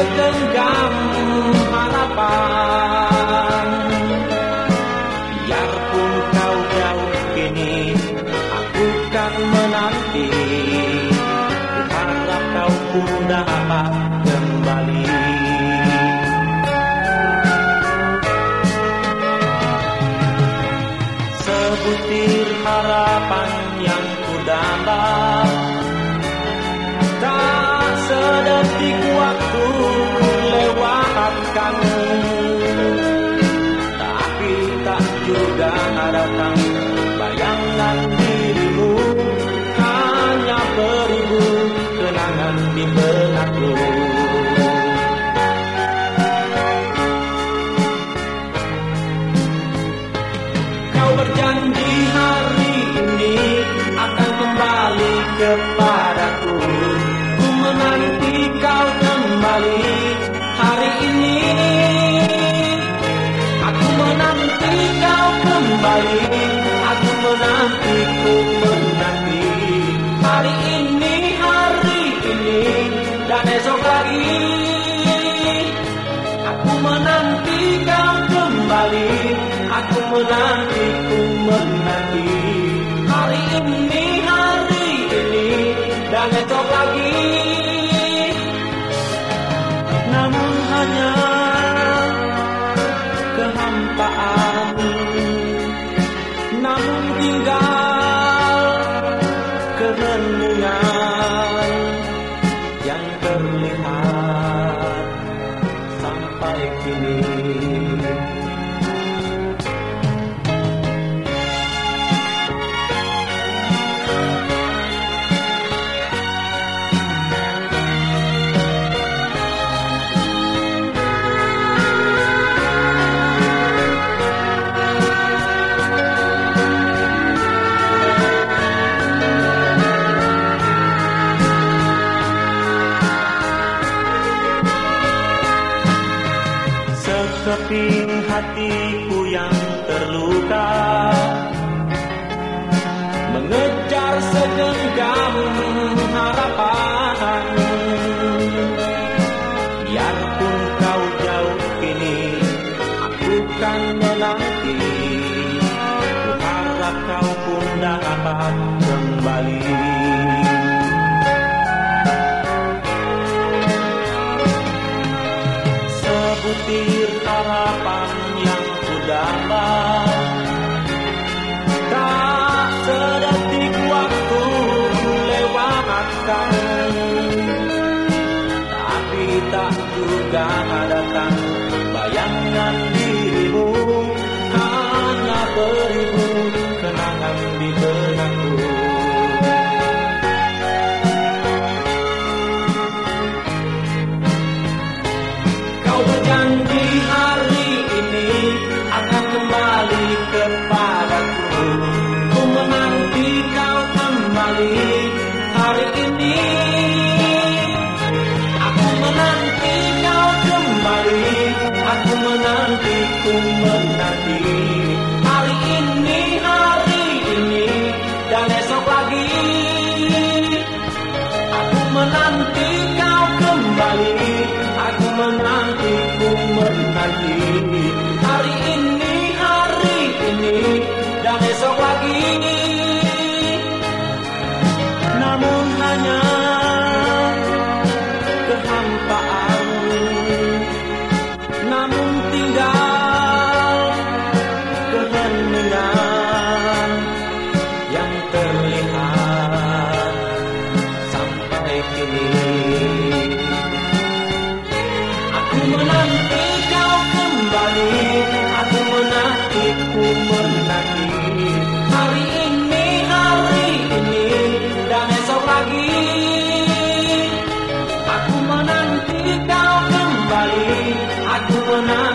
segenggam harapan. Biarpun kau jauh kini kau kembali hari ini. Aku menanti kau kembali. Aku menanti, ku menanti Hari ini, hari ini Dan esok lagi. Aku menanti kau kembali. Aku menanti, ku menanti Hari ini, hari ini Dan esok lagi tinggal keheningan Yang terlihat sampai kini Sekeping hatiku yang terluka. Mengejar segenggam harapan. Biarpun kau jauh kini Aku kan menanti Ku harap kau pun dapat kembali. Sebutir harapan yang ku dapat. Tak sedetik waktu lewatkan. Tapi tak juga datang. Bayangan dirimu Hanya beribu kenangan di Aku menanti kau kembali. Aku menanti, ku menanti hari ini, hari ini dan esok lagi. Aku menanti kau kembali Aku menanti, ku menanti Aku menanti kau kembali Aku menanti, ku menanti. Hari ini, hari ini Dan esok lagi Aku menanti kau kembali Aku menanti,